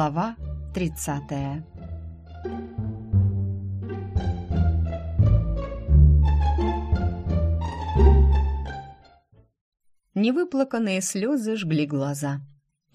Глава 30. Невыплаканные слезы жгли глаза.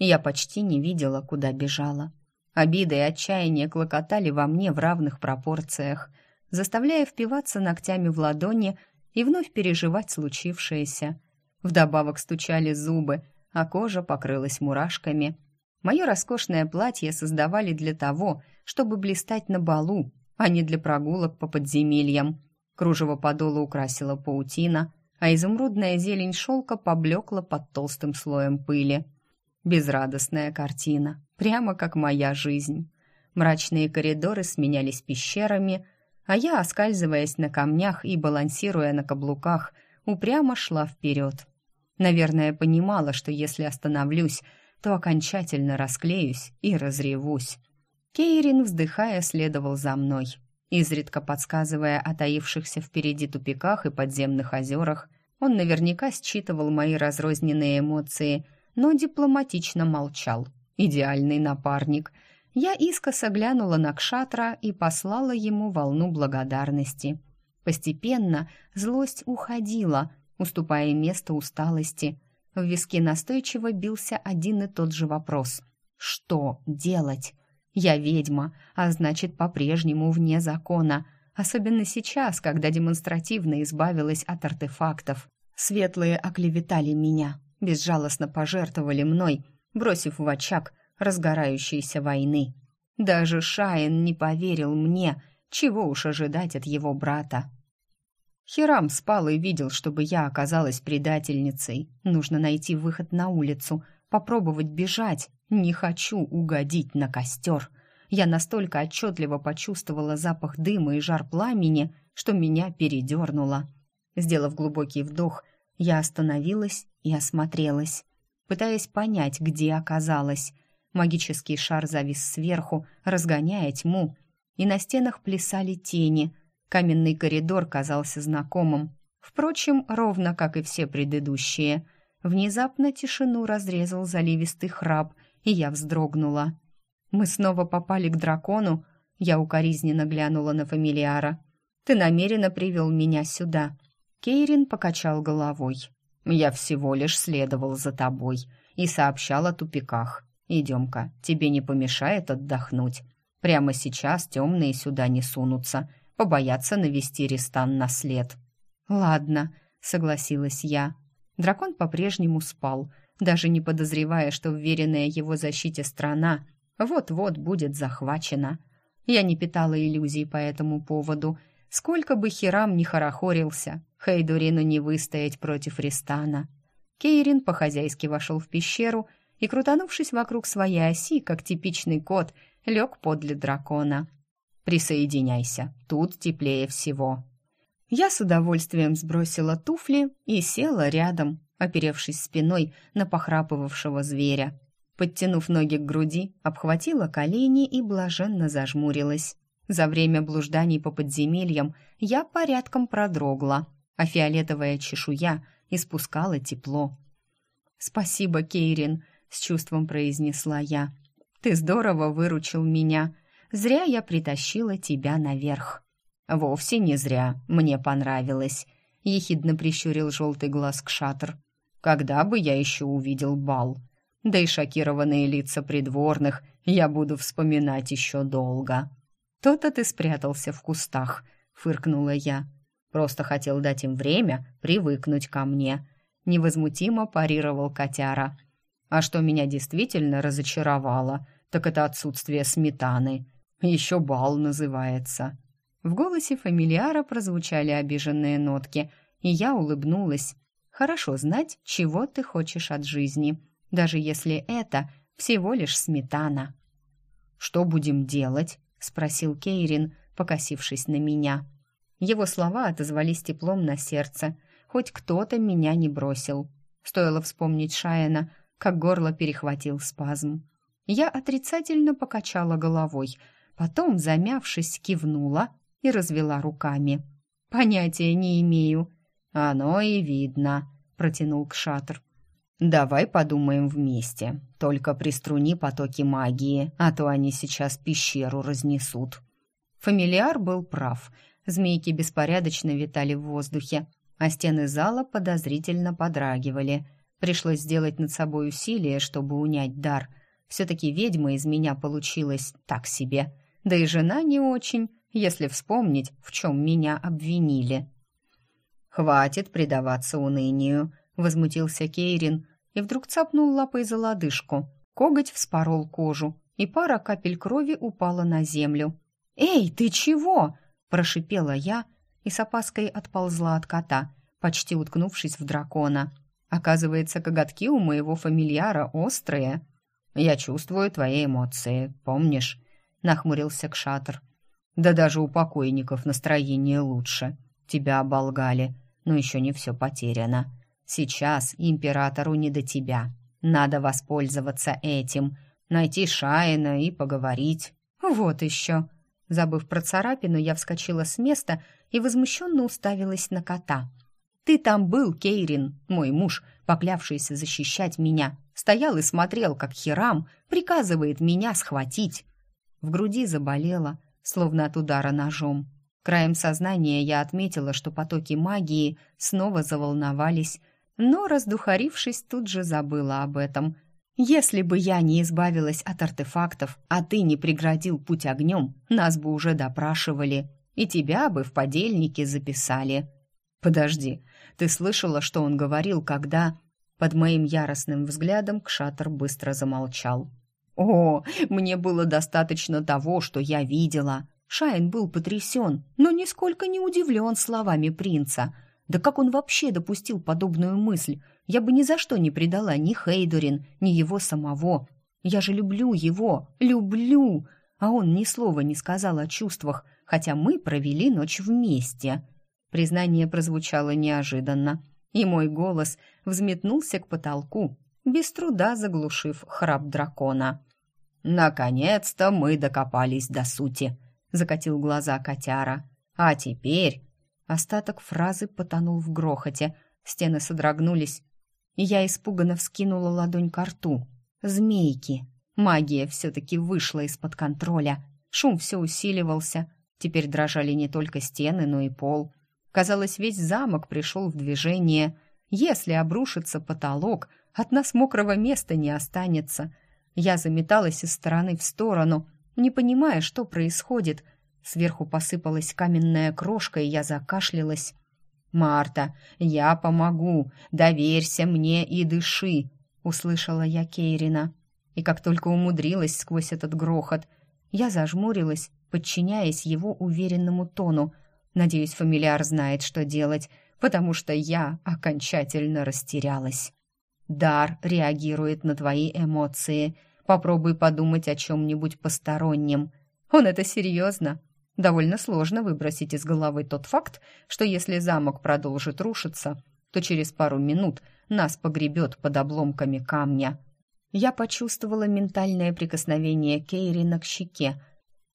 Я почти не видела, куда бежала. Обида и отчаяние клокотали во мне в равных пропорциях, заставляя впиваться ногтями в ладони и вновь переживать случившееся. Вдобавок стучали зубы, а кожа покрылась мурашками. Мое роскошное платье создавали для того, чтобы блистать на балу, а не для прогулок по подземельям. Кружево подола украсила паутина, а изумрудная зелень шелка поблекла под толстым слоем пыли. Безрадостная картина, прямо как моя жизнь. Мрачные коридоры сменялись пещерами, а я, оскальзываясь на камнях и балансируя на каблуках, упрямо шла вперед. Наверное, понимала, что если остановлюсь, то окончательно расклеюсь и разревусь. Кейрин, вздыхая, следовал за мной, изредка подсказывая о таившихся впереди тупиках и подземных озерах. Он наверняка считывал мои разрозненные эмоции – но дипломатично молчал. Идеальный напарник. Я искоса глянула на Кшатра и послала ему волну благодарности. Постепенно злость уходила, уступая место усталости. В виски настойчиво бился один и тот же вопрос. Что делать? Я ведьма, а значит, по-прежнему вне закона, особенно сейчас, когда демонстративно избавилась от артефактов. Светлые оклеветали меня, безжалостно пожертвовали мной, бросив в очаг разгорающейся войны. Даже Шаин не поверил мне, чего уж ожидать от его брата. Хирам спал и видел, чтобы я оказалась предательницей. Нужно найти выход на улицу, попробовать бежать. Не хочу угодить на костер. Я настолько отчетливо почувствовала запах дыма и жар пламени, что меня передернуло. Сделав глубокий вдох, я остановилась и осмотрелась, пытаясь понять, где оказалась. Магический шар завис сверху, разгоняя тьму, и на стенах плясали тени. Каменный коридор казался знакомым. Впрочем, ровно как и все предыдущие. Внезапно тишину разрезал заливистый храп, и я вздрогнула. «Мы снова попали к дракону?» Я укоризненно глянула на фамилиара. «Ты намеренно привел меня сюда. Кейрин покачал головой. «Я всего лишь следовал за тобой и сообщал о тупиках. Идем-ка, тебе не помешает отдохнуть. Прямо сейчас темные сюда не сунутся, побоятся навести Ристан на след». «Ладно», — согласилась я. Дракон по-прежнему спал, даже не подозревая, что вверенная его защите страна вот-вот будет захвачена. Я не питала иллюзий по этому поводу. Сколько бы Хирам ни хорохорился, Хейдурину не выстоять против Ристана. Кейрин по-хозяйски вошел в пещеру и, крутанувшись вокруг своей оси, как типичный кот, лег подле дракона. «Присоединяйся, тут теплее всего». Я с удовольствием сбросила туфли и села рядом, оперевшись спиной на похрапывавшего зверя. Подтянув ноги к груди, обхватила колени и блаженно зажмурилась. За время блужданий по подземельям я порядком продрогла, а фиолетовая чешуя испускала тепло. «Спасибо, Кейрин», — с чувством произнесла я. «Ты здорово выручил меня. Зря я притащила тебя наверх». «Вовсе не зря. Мне понравилось», — ехидно прищурил желтый глаз к шатр. «Когда бы я еще увидел бал? Да и шокированные лица придворных я буду вспоминать еще долго». «То-то ты спрятался в кустах», — фыркнула я. Просто хотел дать им время привыкнуть ко мне. Невозмутимо парировал котяра. А что меня действительно разочаровало, так это отсутствие сметаны. Еще бал называется. В голосе фамилиара прозвучали обиженные нотки, и я улыбнулась. Хорошо знать, чего ты хочешь от жизни, даже если это всего лишь сметана. «Что будем делать?» — спросил Кейрин, покосившись на меня. Его слова отозвались теплом на сердце. Хоть кто-то меня не бросил. Стоило вспомнить Шаяна, как горло перехватил спазм. Я отрицательно покачала головой, потом, замявшись, кивнула и развела руками. «Понятия не имею». «Оно и видно», — протянул Кшатр. Давай подумаем вместе. Только приструни потоки магии, а то они сейчас пещеру разнесут. Фамилиар был прав. Змейки беспорядочно витали в воздухе, а стены зала подозрительно подрагивали. Пришлось сделать над собой усилие, чтобы унять дар. Все-таки ведьма из меня получилась так себе. Да и жена не очень, если вспомнить, в чем меня обвинили. «Хватит предаваться унынию», — возмутился Кейрин и вдруг цапнул лапой за лодыжку. Коготь вспорол кожу, и пара капель крови упала на землю. «Эй, ты чего?» — прошипела я и с опаской отползла от кота, почти уткнувшись в дракона. Оказывается, коготки у моего фамильяра острые. «Я чувствую твои эмоции, помнишь?» — нахмурился Кшатр. «Да даже у покойников настроение лучше. Тебя оболгали, но еще не все потеряно. Сейчас императору не до тебя. Надо воспользоваться этим, найти Шаина и поговорить. Вот еще. Забыв про царапину, я вскочила с места и возмущенно уставилась на кота. «Ты там был, Кейрин, мой муж, поклявшийся защищать меня. Стоял и смотрел, как Хирам приказывает меня схватить». В груди заболело, словно от удара ножом. Краем сознания я отметила, что потоки магии снова заволновались, но, раздухарившись, тут же забыла об этом. «Если бы я не избавилась от артефактов, а ты не преградил путь огнем, нас бы уже допрашивали, и тебя бы в подельнике записали». «Подожди, ты слышала, что он говорил, когда...» Под моим яростным взглядом Кшатер быстро замолчал. «О, мне было достаточно того, что я видела». Шайн был потрясен, но нисколько не удивлен словами принца – да как он вообще допустил подобную мысль? Я бы ни за что не предала ни Хейдорин, ни его самого. Я же люблю его, люблю. А он ни слова не сказал о чувствах, хотя мы провели ночь вместе. Признание прозвучало неожиданно, и мой голос взметнулся к потолку, без труда заглушив храп дракона. «Наконец-то мы докопались до сути», — закатил глаза котяра. «А теперь Остаток фразы потонул в грохоте, стены содрогнулись, и я испуганно вскинула ладонь к рту. Змейки! Магия все-таки вышла из-под контроля. Шум все усиливался. Теперь дрожали не только стены, но и пол. Казалось, весь замок пришел в движение. Если обрушится потолок, от нас мокрого места не останется. Я заметалась из стороны в сторону, не понимая, что происходит — Сверху посыпалась каменная крошка, и я закашлялась. «Марта, я помогу, доверься мне и дыши», — услышала я Кейрина. И как только умудрилась сквозь этот грохот, я зажмурилась, подчиняясь его уверенному тону. Надеюсь, фамильяр знает, что делать, потому что я окончательно растерялась. Дар реагирует на твои эмоции. Попробуй подумать о чем-нибудь постороннем. Он это серьезно? Довольно сложно выбросить из головы тот факт, что если замок продолжит рушиться, то через пару минут нас погребет под обломками камня. Я почувствовала ментальное прикосновение Кейрина к щеке,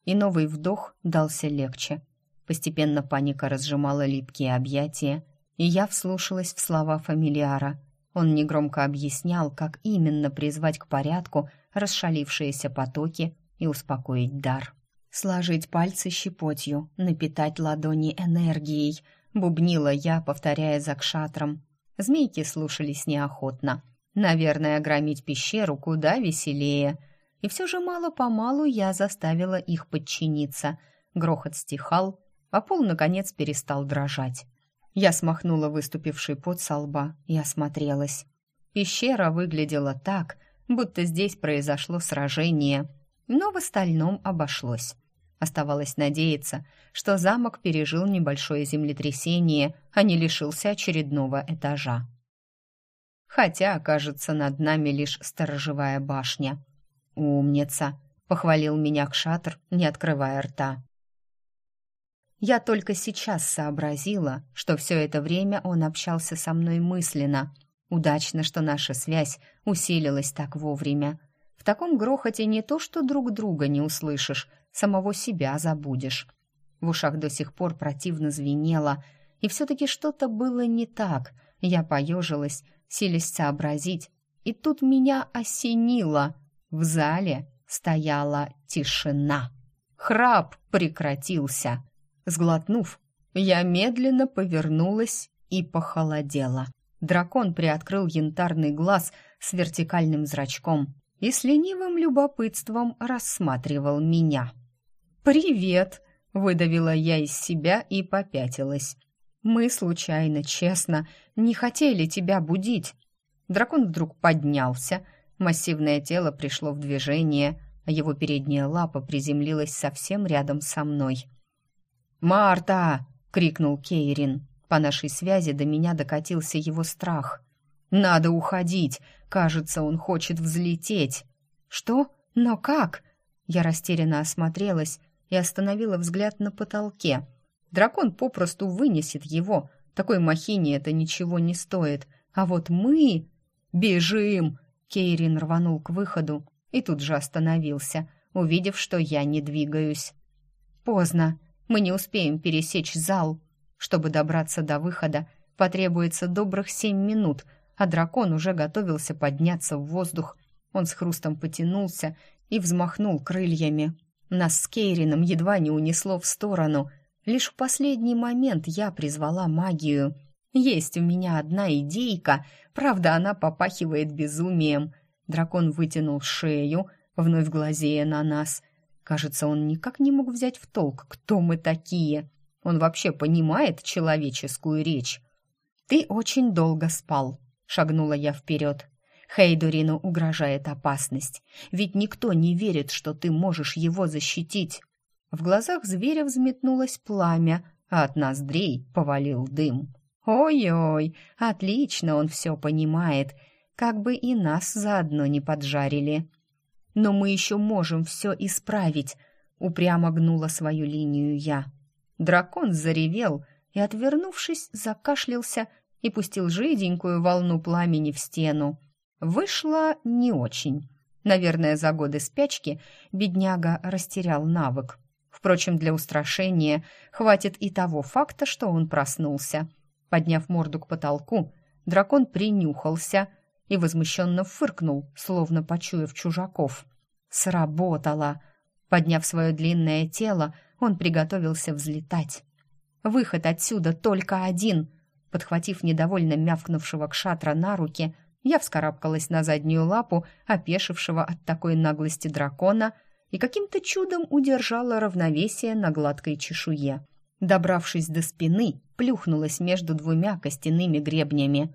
и новый вдох дался легче. Постепенно паника разжимала липкие объятия, и я вслушалась в слова фамилиара. Он негромко объяснял, как именно призвать к порядку расшалившиеся потоки и успокоить дар. Сложить пальцы щепотью, напитать ладони энергией, бубнила я, повторяя за кшатром. Змейки слушались неохотно. Наверное, громить пещеру куда веселее. И все же мало-помалу я заставила их подчиниться. Грохот стихал, а пол, наконец, перестал дрожать. Я смахнула выступивший пот со лба и осмотрелась. Пещера выглядела так, будто здесь произошло сражение, но в остальном обошлось. Оставалось надеяться, что замок пережил небольшое землетрясение, а не лишился очередного этажа. Хотя, кажется, над нами лишь сторожевая башня. «Умница!» — похвалил меня Кшатр, не открывая рта. Я только сейчас сообразила, что все это время он общался со мной мысленно. Удачно, что наша связь усилилась так вовремя. В таком грохоте не то, что друг друга не услышишь, самого себя забудешь. В ушах до сих пор противно звенело, и все-таки что-то было не так. Я поежилась, силясь сообразить, и тут меня осенило. В зале стояла тишина. Храп прекратился. Сглотнув, я медленно повернулась и похолодела. Дракон приоткрыл янтарный глаз с вертикальным зрачком и с ленивым любопытством рассматривал меня. «Привет!» — выдавила я из себя и попятилась. «Мы случайно, честно, не хотели тебя будить». Дракон вдруг поднялся, массивное тело пришло в движение, а его передняя лапа приземлилась совсем рядом со мной. «Марта!» — крикнул Кейрин. По нашей связи до меня докатился его страх. «Надо уходить! Кажется, он хочет взлететь!» «Что? Но как?» Я растерянно осмотрелась и остановила взгляд на потолке. Дракон попросту вынесет его. Такой махине это ничего не стоит. А вот мы... «Бежим!» Кейрин рванул к выходу и тут же остановился, увидев, что я не двигаюсь. «Поздно. Мы не успеем пересечь зал», чтобы добраться до выхода, потребуется добрых семь минут, а дракон уже готовился подняться в воздух. Он с хрустом потянулся и взмахнул крыльями. Нас с Кейрином едва не унесло в сторону. Лишь в последний момент я призвала магию. Есть у меня одна идейка, правда, она попахивает безумием. Дракон вытянул шею, вновь глазея на нас. Кажется, он никак не мог взять в толк, кто мы такие. Он вообще понимает человеческую речь? «Ты очень долго спал», — шагнула я вперед. Хейдурину угрожает опасность, ведь никто не верит, что ты можешь его защитить. В глазах зверя взметнулось пламя, а от ноздрей повалил дым. Ой-ой, отлично он все понимает, как бы и нас заодно не поджарили. Но мы еще можем все исправить, упрямо гнула свою линию я. Дракон заревел и, отвернувшись, закашлялся и пустил жиденькую волну пламени в стену. Вышло не очень. Наверное, за годы спячки бедняга растерял навык. Впрочем, для устрашения хватит и того факта, что он проснулся. Подняв морду к потолку, дракон принюхался и возмущенно фыркнул, словно почуяв чужаков. Сработало! Подняв свое длинное тело, он приготовился взлетать. Выход отсюда только один. Подхватив недовольно мявкнувшего кшатра на руки, я вскарабкалась на заднюю лапу, опешившего от такой наглости дракона, и каким-то чудом удержала равновесие на гладкой чешуе. Добравшись до спины, плюхнулась между двумя костяными гребнями.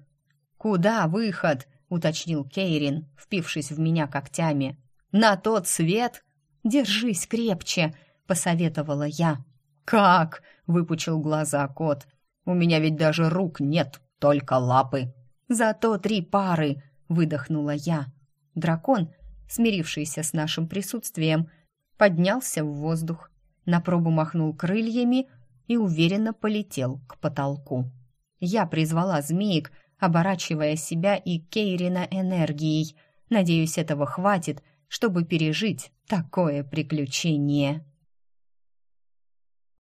«Куда выход?» — уточнил Кейрин, впившись в меня когтями. «На тот свет?» «Держись крепче!» — посоветовала я. «Как?» — выпучил глаза кот. «У меня ведь даже рук нет, только лапы». «Зато три пары!» — выдохнула я. Дракон, смирившийся с нашим присутствием, поднялся в воздух, на пробу махнул крыльями и уверенно полетел к потолку. Я призвала змеек, оборачивая себя и Кейрина энергией. Надеюсь, этого хватит, чтобы пережить такое приключение.